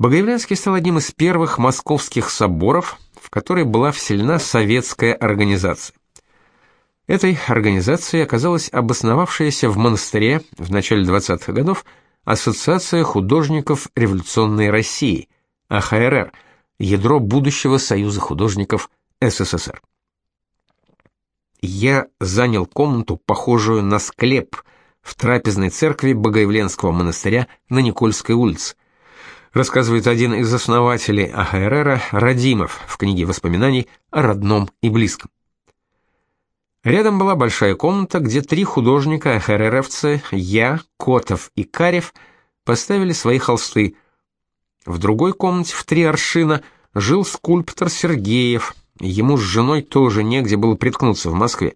Богоявленский стал одним из первых московских соборов, в который была вселена советская организация. Этой организацией оказалась обосновавшаяся в монастыре в начале 20-х годов Ассоциация художников революционной России, АХРР, ядро будущего Союза художников СССР. Я занял комнату, похожую на склеп, в трапезной церкви Богоявленского монастыря на Никольской улице. Рассказывает один из основателей АХРР Радимов в книге воспоминаний о родном и близком. Рядом была большая комната, где три художника ХРРовцы, я, Котов и Карев, поставили свои холсты. В другой комнате в три аршина жил скульптор Сергеев. Ему с женой тоже негде было приткнуться в Москве.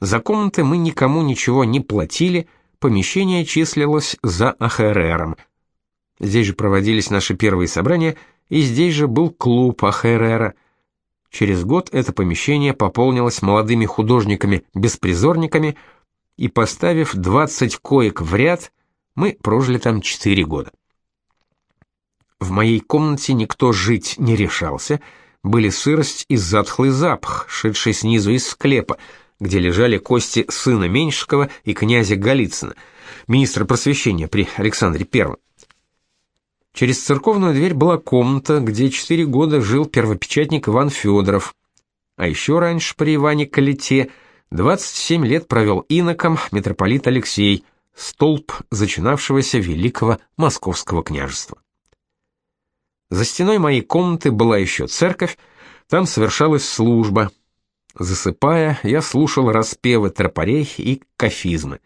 За комнаты мы никому ничего не платили, помещение числилось за АХРРом. Здесь же проводились наши первые собрания, и здесь же был клуб АХРРа – Через год это помещение пополнилось молодыми художниками-беспризорниками, и поставив 20 коек в ряд, мы прожили там 4 года. В моей комнате никто жить не решался, были сырость и затхлый запах, шедший снизу из склепа, где лежали кости сына Меньшикова и князя Голицына, министра просвещения при Александре I. Через церковную дверь была комната, где четыре года жил первопечатник Иван Федоров. А еще раньше при Иване Калите 27 лет провел иноком митрополит Алексей, столб зачинавшегося великого московского княжества. За стеной моей комнаты была еще церковь, там совершалась служба. Засыпая, я слушал распевы тропарей и кафизмы.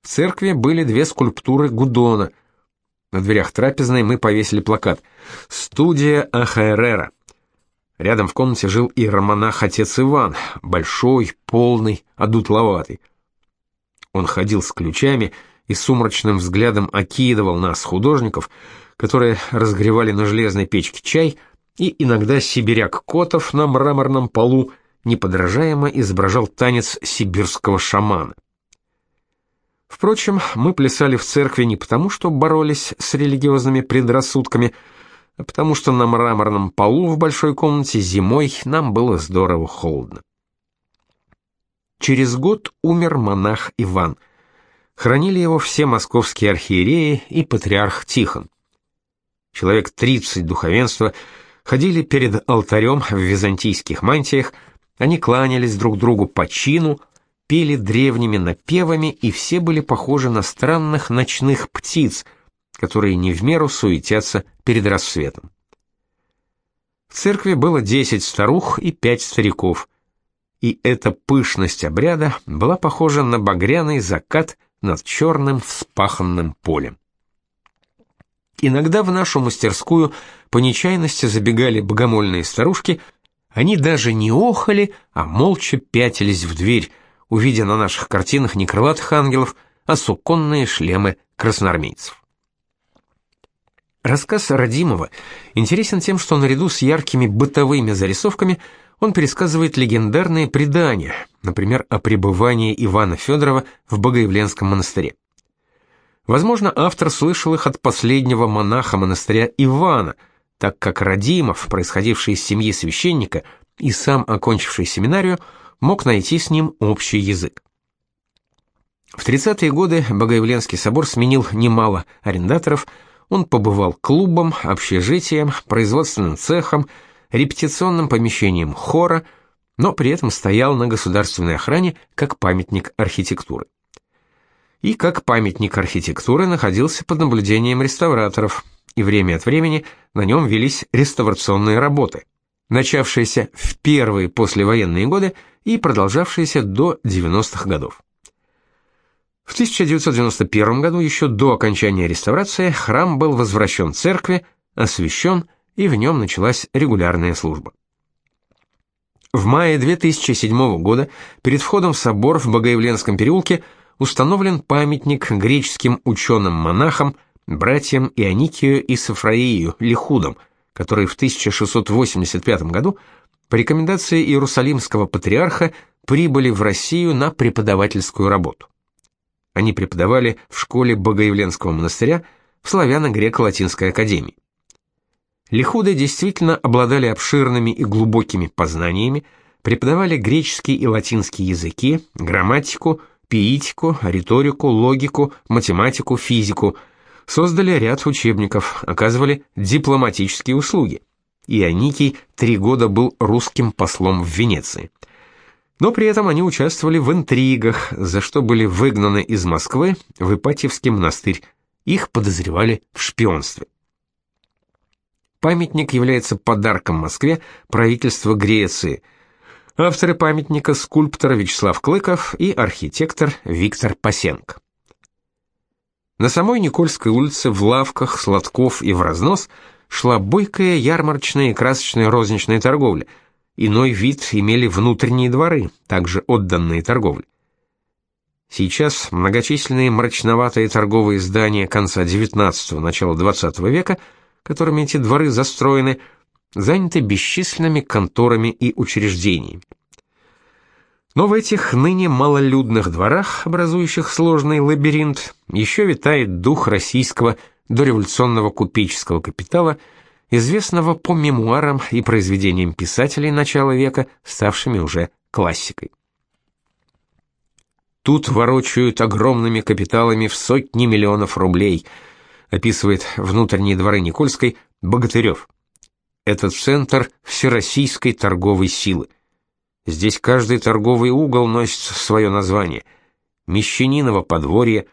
В церкви были две скульптуры Гудона — на дверях трапезной мы повесили плакат «Студия Ахайрера». Рядом в комнате и иеромонах отец Иван, большой, полный, одутловатый. Он ходил с ключами и сумрачным взглядом окидывал нас, художников, которые разгревали на железной печке чай, и иногда сибиряк Котов на мраморном полу неподражаемо изображал танец сибирского шамана. Впрочем, мы плясали в церкви не потому, что боролись с религиозными предрассудками, а потому что на мраморном полу в большой комнате зимой нам было здорово холодно. Через год умер монах Иван. Хранили его все московские архиереи и патриарх Тихон. Человек 30 духовенства ходили перед алтарем в византийских мантиях, они кланялись друг другу по чину, пели древними напевами, и все были похожи на странных ночных птиц, которые не в меру суетятся перед рассветом. В церкви было десять старух и пять стариков, и эта пышность обряда была похожа на багряный закат над черным вспаханным полем. Иногда в нашу мастерскую по нечаянности забегали богомольные старушки, они даже не охали, а молча пятились в дверь, увидя на наших картинах не крылатых ангелов, а суконные шлемы красноармейцев. Рассказ Радимова интересен тем, что наряду с яркими бытовыми зарисовками он пересказывает легендарные предания, например, о пребывании Ивана Федорова в Богоявленском монастыре. Возможно, автор слышал их от последнего монаха монастыря Ивана, так как Радимов, происходивший из семьи священника и сам окончивший семинарию, мог найти с ним общий язык. В 30-е годы Богоявленский собор сменил немало арендаторов, он побывал клубом, общежитием, производственным цехом, репетиционным помещением хора, но при этом стоял на государственной охране как памятник архитектуры. И как памятник архитектуры находился под наблюдением реставраторов, и время от времени на нем велись реставрационные работы, начавшиеся в первые послевоенные годы и продолжавшиеся до 90-х годов. В 1991 году, еще до окончания реставрации, храм был возвращен церкви, освящен, и в нем началась регулярная служба. В мае 2007 года перед входом в собор в Богоявленском переулке установлен памятник греческим ученым-монахам, братьям Ионикию и Сафраию Лихудам, которые в 1685 году по рекомендации Иерусалимского патриарха прибыли в Россию на преподавательскую работу. Они преподавали в школе Богоявленского монастыря в славяно-греко-латинской академии. Лихуды действительно обладали обширными и глубокими познаниями, преподавали греческий и латинский языки, грамматику, пиитику, риторику, логику, математику, физику, создали ряд учебников, оказывали дипломатические услуги. Ионикий три года был русским послом в Венеции. Но при этом они участвовали в интригах, за что были выгнаны из Москвы в Ипатьевский монастырь. Их подозревали в шпионстве. Памятник является подарком Москве правительства Греции. Авторы памятника скульптор Вячеслав Клыков и архитектор Виктор Пасенко. На самой Никольской улице в лавках, сладков и в разнос шла бойкая ярмарочная и красочная розничная торговля. Иной вид имели внутренние дворы, также отданные торговле. Сейчас многочисленные мрачноватые торговые здания конца XIX – начала XX века – которыми эти дворы застроены, заняты бесчисленными конторами и учреждениями. Но в этих ныне малолюдных дворах, образующих сложный лабиринт, еще витает дух российского дореволюционного купеческого капитала, известного по мемуарам и произведениям писателей начала века, ставшими уже классикой. Тут ворочают огромными капиталами в сотни миллионов рублей – описывает внутренние дворы Никольской Богатырев. Это центр всероссийской торговой силы. Здесь каждый торговый угол носит свое название. Мещаниново подворье,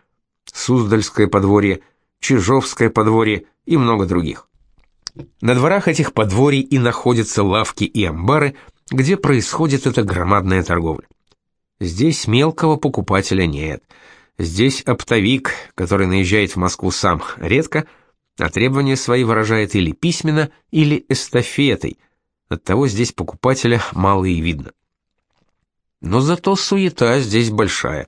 Суздальское подворье, Чижовское подворье и много других. На дворах этих подворий и находятся лавки и амбары, где происходит эта громадная торговля. Здесь мелкого покупателя нет – Здесь оптовик, который наезжает в Москву сам, редко, а требования свои выражает или письменно, или эстафетой. Оттого здесь покупателя мало и видно. Но зато суета здесь большая.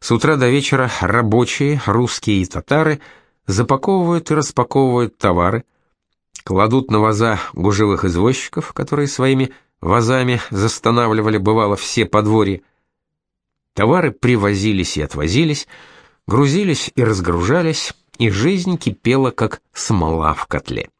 С утра до вечера рабочие, русские и татары запаковывают и распаковывают товары, кладут на ваза гужевых извозчиков, которые своими вазами застанавливали бывало все подворья, Товары привозились и отвозились, грузились и разгружались, и жизнь кипела, как смола в котле.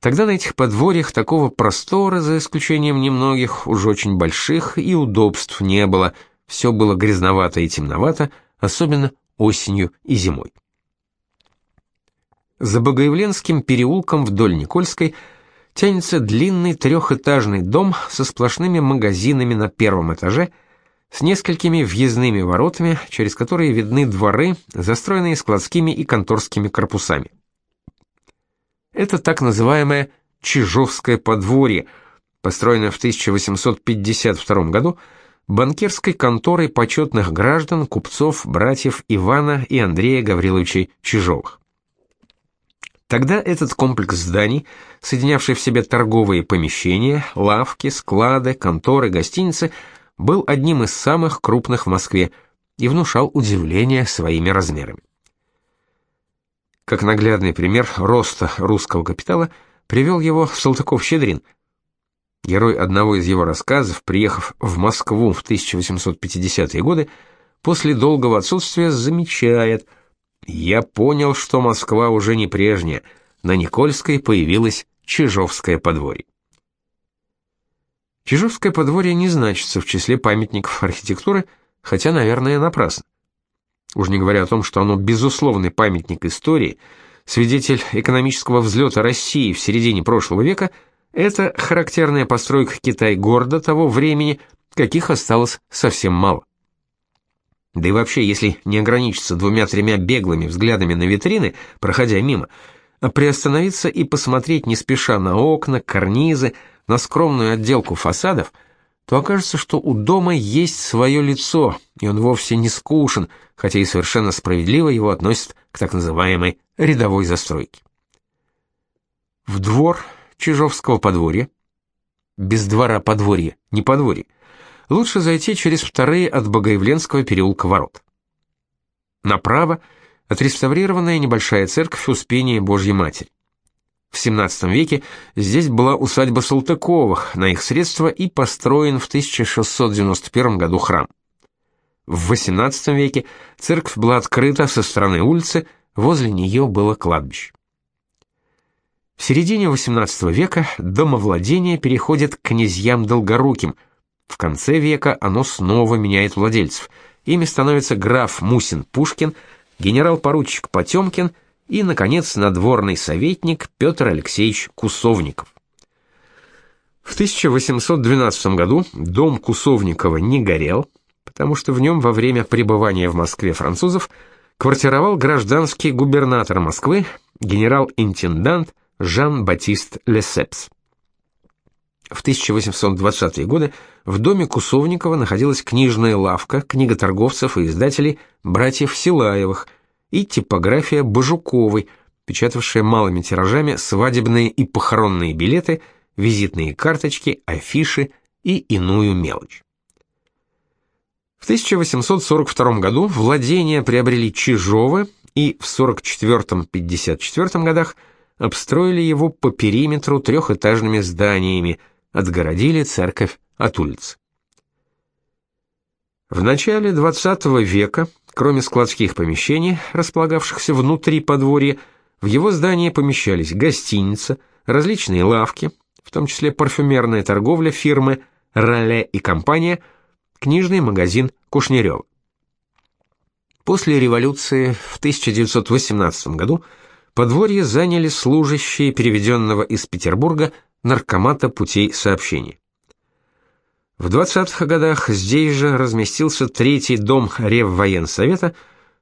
Тогда на этих подворьях такого простора, за исключением немногих, уж очень больших, и удобств не было, все было грязновато и темновато, особенно осенью и зимой. За Богоявленским переулком вдоль Никольской тянется длинный трехэтажный дом со сплошными магазинами на первом этаже – с несколькими въездными воротами, через которые видны дворы, застроенные складскими и конторскими корпусами. Это так называемое Чижовское подворье, построенное в 1852 году банкирской конторой почетных граждан, купцов, братьев Ивана и Андрея Гавриловичей Чижовых. Тогда этот комплекс зданий, соединявший в себе торговые помещения, лавки, склады, конторы, гостиницы – был одним из самых крупных в Москве и внушал удивление своими размерами. Как наглядный пример роста русского капитала привел его Салтыков-Щедрин. Герой одного из его рассказов, приехав в Москву в 1850-е годы, после долгого отсутствия замечает «Я понял, что Москва уже не прежняя, на Никольской появилась Чижовское подворье». Чижовское подворье не значится в числе памятников архитектуры, хотя, наверное, напрасно. Уж не говоря о том, что оно безусловный памятник истории, свидетель экономического взлета России в середине прошлого века, это характерная постройка Китай-города того времени, каких осталось совсем мало. Да и вообще, если не ограничиться двумя-тремя беглыми взглядами на витрины, проходя мимо, а приостановиться и посмотреть не спеша на окна, карнизы, на скромную отделку фасадов, то окажется, что у дома есть свое лицо, и он вовсе не скучен, хотя и совершенно справедливо его относят к так называемой рядовой застройке. В двор Чижовского подворья, без двора подворья, не подворье, лучше зайти через вторые от Богоявленского переулка ворот. Направо отреставрированная небольшая церковь Успения Божьей Матери. В XVII веке здесь была усадьба Салтыковых, на их средства и построен в 1691 году храм. В XVIII веке церковь была открыта со стороны улицы, возле нее было кладбище. В середине XVIII века домовладение переходит к князьям Долгоруким. В конце века оно снова меняет владельцев. Ими становятся граф Мусин-Пушкин, генерал-поручик Потемкин и, наконец, надворный советник Петр Алексеевич Кусовников. В 1812 году дом Кусовникова не горел, потому что в нем во время пребывания в Москве французов квартировал гражданский губернатор Москвы, генерал-интендант Жан-Батист Лесепс. В 1820-е годы в доме Кусовникова находилась книжная лавка книготорговцев и издателей братьев Силаевых и типография Бажуковой, печатавшая малыми тиражами свадебные и похоронные билеты, визитные карточки, афиши и иную мелочь. В 1842 году владения приобрели Чижовы и в 44-54 годах обстроили его по периметру трехэтажными зданиями, отгородили церковь от улиц. В начале XX века, кроме складских помещений, располагавшихся внутри подворья, в его здании помещались гостиница, различные лавки, в том числе парфюмерная торговля фирмы «Роле и компания», книжный магазин Кушнерёва. После революции в 1918 году подворье заняли служащие переведенного из Петербурга наркомата путей сообщения. В 20-х годах здесь же разместился третий дом Реввоенсовета,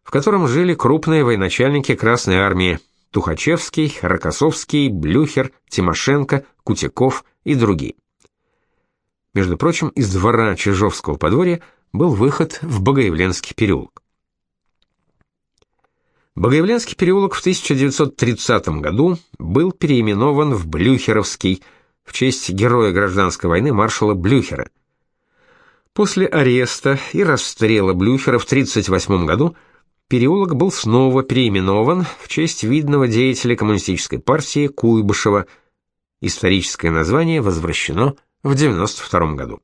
в котором жили крупные военачальники Красной армии Тухачевский, Рокоссовский, Блюхер, Тимошенко, Кутяков и другие. Между прочим, из двора Чижовского подворья был выход в Богоявленский переулок. Богоявленский переулок в 1930 году был переименован в Блюхеровский в честь героя гражданской войны маршала Блюхера. После ареста и расстрела Блюхера в 1938 году переулок был снова переименован в честь видного деятеля коммунистической партии Куйбышева. Историческое название возвращено в 1992 году.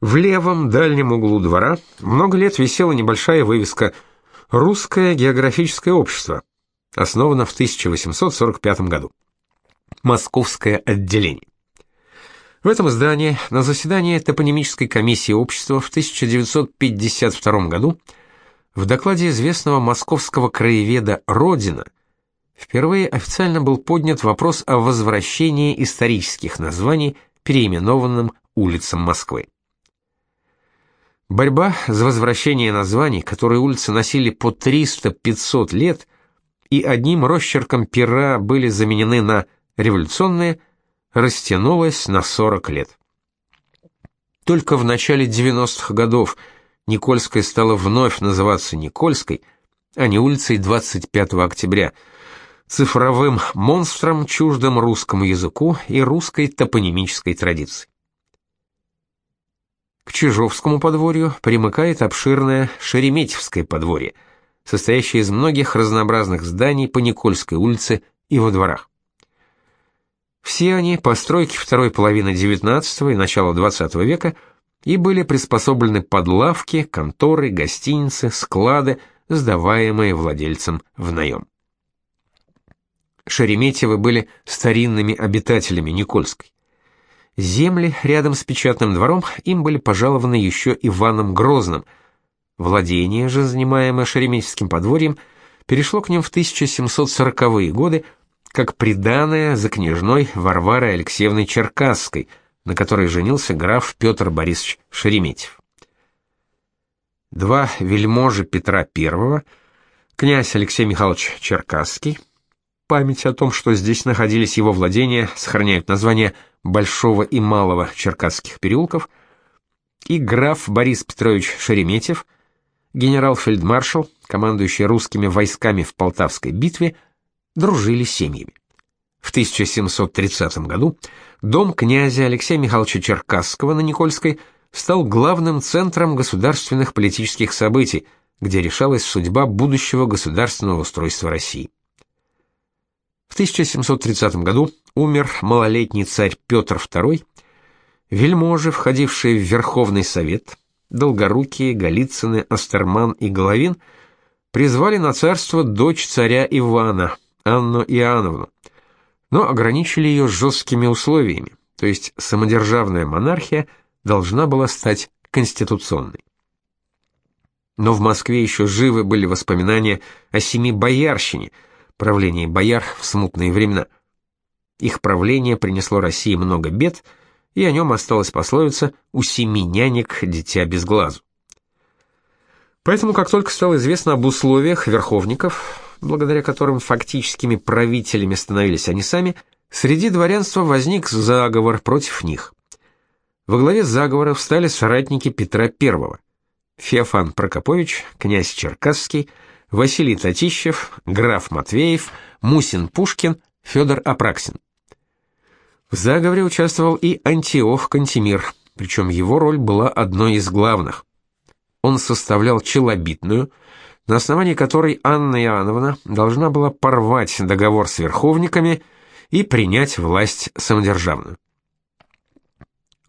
В левом дальнем углу двора много лет висела небольшая вывеска «Русское географическое общество», основано в 1845 году. Московское отделение. В этом здании на заседании топонимической комиссии общества в 1952 году в докладе известного московского краеведа Родина впервые официально был поднят вопрос о возвращении исторических названий переименованным улицам Москвы. Борьба за возвращение названий, которые улицы носили по 300-500 лет и одним росчерком пера были заменены на революционные, растянулась на 40 лет. Только в начале 90-х годов Никольская стала вновь называться Никольской, а не улицей 25 октября, цифровым монстром, чуждым русскому языку и русской топонимической традиции. К Чижовскому подворью примыкает обширное Шереметьевское подворье, состоящее из многих разнообразных зданий по Никольской улице и во дворах. Все они постройки второй половины XIX и начала XX века и были приспособлены под лавки, конторы, гостиницы, склады, сдаваемые владельцам в наем. Шереметьевы были старинными обитателями Никольской. Земли рядом с печатным двором им были пожалованы еще Иваном Грозным. Владение же, занимаемое Шереметьевским подворьем, перешло к ним в 1740-е годы как приданое за княжной Варварой Алексеевной Черкасской, на которой женился граф Петр Борисович Шереметьев. Два вельможи Петра I, князь Алексей Михайлович Черкасский, память о том, что здесь находились его владения, сохраняют название Большого и Малого Черкасских переулков, и граф Борис Петрович Шереметьев, генерал-фельдмаршал, командующий русскими войсками в Полтавской битве, дружили семьями. В 1730 году дом князя Алексея Михайловича Черкасского на Никольской стал главным центром государственных политических событий, где решалась судьба будущего государственного устройства России. В 1730 году умер малолетний царь Петр II, вельможи, входившие в Верховный Совет, Долгорукие, Голицыны, Астерман и Головин, призвали на царство дочь царя Ивана, Анну Иоанновну, но ограничили ее жесткими условиями, то есть самодержавная монархия должна была стать конституционной. Но в Москве еще живы были воспоминания о семи боярщине, правлении бояр в смутные времена. Их правление принесло России много бед, и о нем осталась пословица «у семи нянек дитя без глазу». Поэтому, как только стало известно об условиях верховников, благодаря которым фактическими правителями становились они сами, среди дворянства возник заговор против них. Во главе заговора встали соратники Петра I. Феофан Прокопович, князь Черкасский, Василий Татищев, граф Матвеев, Мусин Пушкин, Федор Апраксин. В заговоре участвовал и Антиох Кантемир, причем его роль была одной из главных. Он составлял челобитную, на основании которой Анна Иоанновна должна была порвать договор с верховниками и принять власть самодержавную.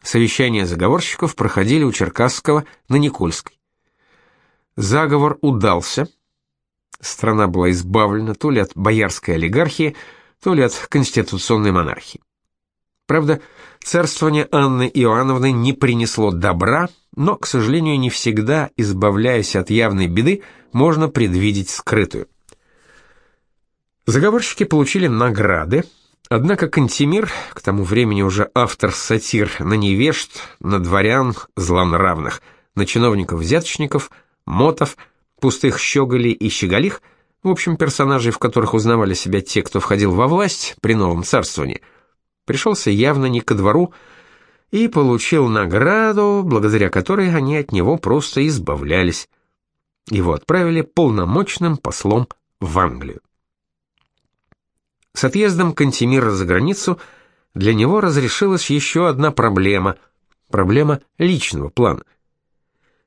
Совещания заговорщиков проходили у Черкасского на Никольской. Заговор удался. Страна была избавлена то ли от боярской олигархии, то ли от конституционной монархии. Правда, царствование Анны Иоанновны не принесло добра, но, к сожалению, не всегда, избавляясь от явной беды, можно предвидеть скрытую. Заговорщики получили награды, однако Кантемир, к тому времени уже автор сатир на невежд, на дворян злонравных, на чиновников-взяточников, мотов, пустых щеголей и щеголих, в общем, персонажей, в которых узнавали себя те, кто входил во власть при новом царствовании – пришелся явно не ко двору и получил награду, благодаря которой они от него просто избавлялись. Его отправили полномочным послом в Англию. С отъездом Кантемира за границу для него разрешилась еще одна проблема – проблема личного плана.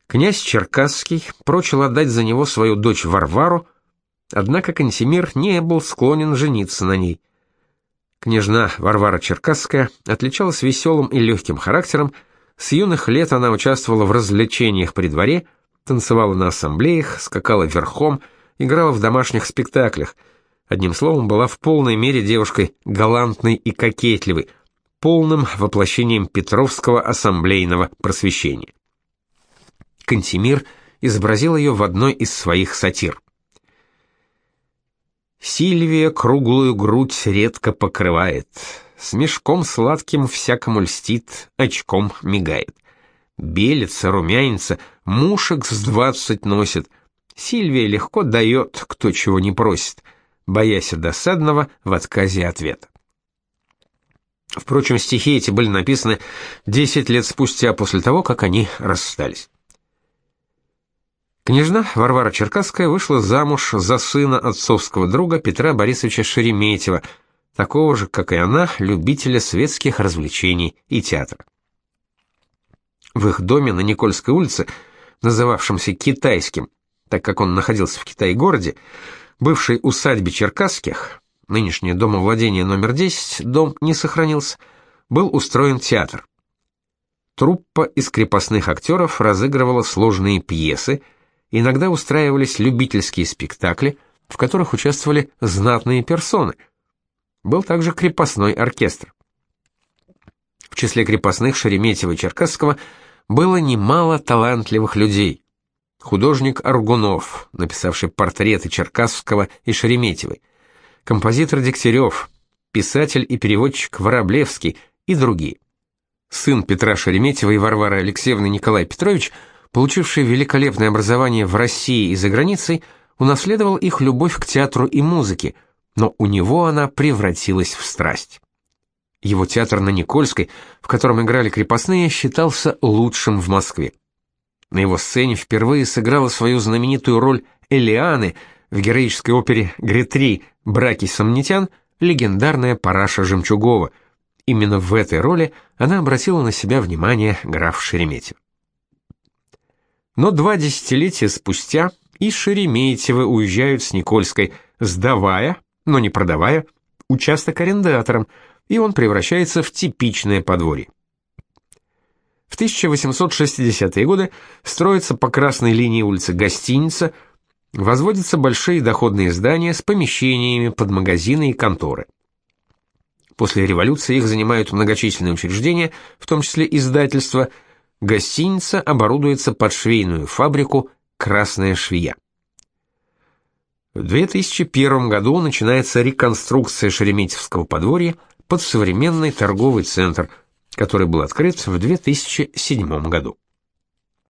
Князь Черкасский прочил отдать за него свою дочь Варвару, однако Кантемир не был склонен жениться на ней – Княжна Варвара Черкасская отличалась веселым и легким характером, с юных лет она участвовала в развлечениях при дворе, танцевала на ассамблеях, скакала верхом, играла в домашних спектаклях. Одним словом, была в полной мере девушкой галантной и кокетливой, полным воплощением Петровского ассамблейного просвещения. Кантемир изобразил ее в одной из своих сатир. Сильвия круглую грудь редко покрывает, с мешком сладким всякому льстит, очком мигает. Белится, румянится, мушек с двадцать носит. Сильвия легко дает, кто чего не просит, боясь досадного в отказе ответа. Впрочем, стихи эти были написаны десять лет спустя после того, как они расстались. Княжна Варвара Черкасская вышла замуж за сына отцовского друга Петра Борисовича Шереметьева, такого же, как и она, любителя светских развлечений и театра. В их доме на Никольской улице, называвшемся Китайским, так как он находился в Китае-городе, бывшей усадьбе Черкасских, нынешнее домовладение номер 10, дом не сохранился, был устроен театр. Труппа из крепостных актеров разыгрывала сложные пьесы, Иногда устраивались любительские спектакли, в которых участвовали знатные персоны. Был также крепостной оркестр. В числе крепостных Шереметьева и Черкасского было немало талантливых людей. Художник Аргунов, написавший портреты Черкасского и Шереметьевой, композитор Дегтярев, писатель и переводчик Вороблевский и другие. Сын Петра Шереметьева и Варвары Алексеевны Николай Петрович – получивший великолепное образование в России и за границей, унаследовал их любовь к театру и музыке, но у него она превратилась в страсть. Его театр на Никольской, в котором играли крепостные, считался лучшим в Москве. На его сцене впервые сыграла свою знаменитую роль Элианы в героической опере «Гретри. Браки сомнитян» легендарная Параша Жемчугова. Именно в этой роли она обратила на себя внимание граф Шереметьев. Но два десятилетия спустя и Шереметьевы уезжают с Никольской, сдавая, но не продавая, участок арендаторам, и он превращается в типичное подворье. В 1860-е годы строится по красной линии улицы гостиница, Возводятся большие доходные здания с помещениями под магазины и конторы. После революции их занимают многочисленные учреждения, в том числе издательства. Гостиница оборудуется под швейную фабрику «Красная швея». В 2001 году начинается реконструкция Шереметьевского подворья под современный торговый центр, который был открыт в 2007 году.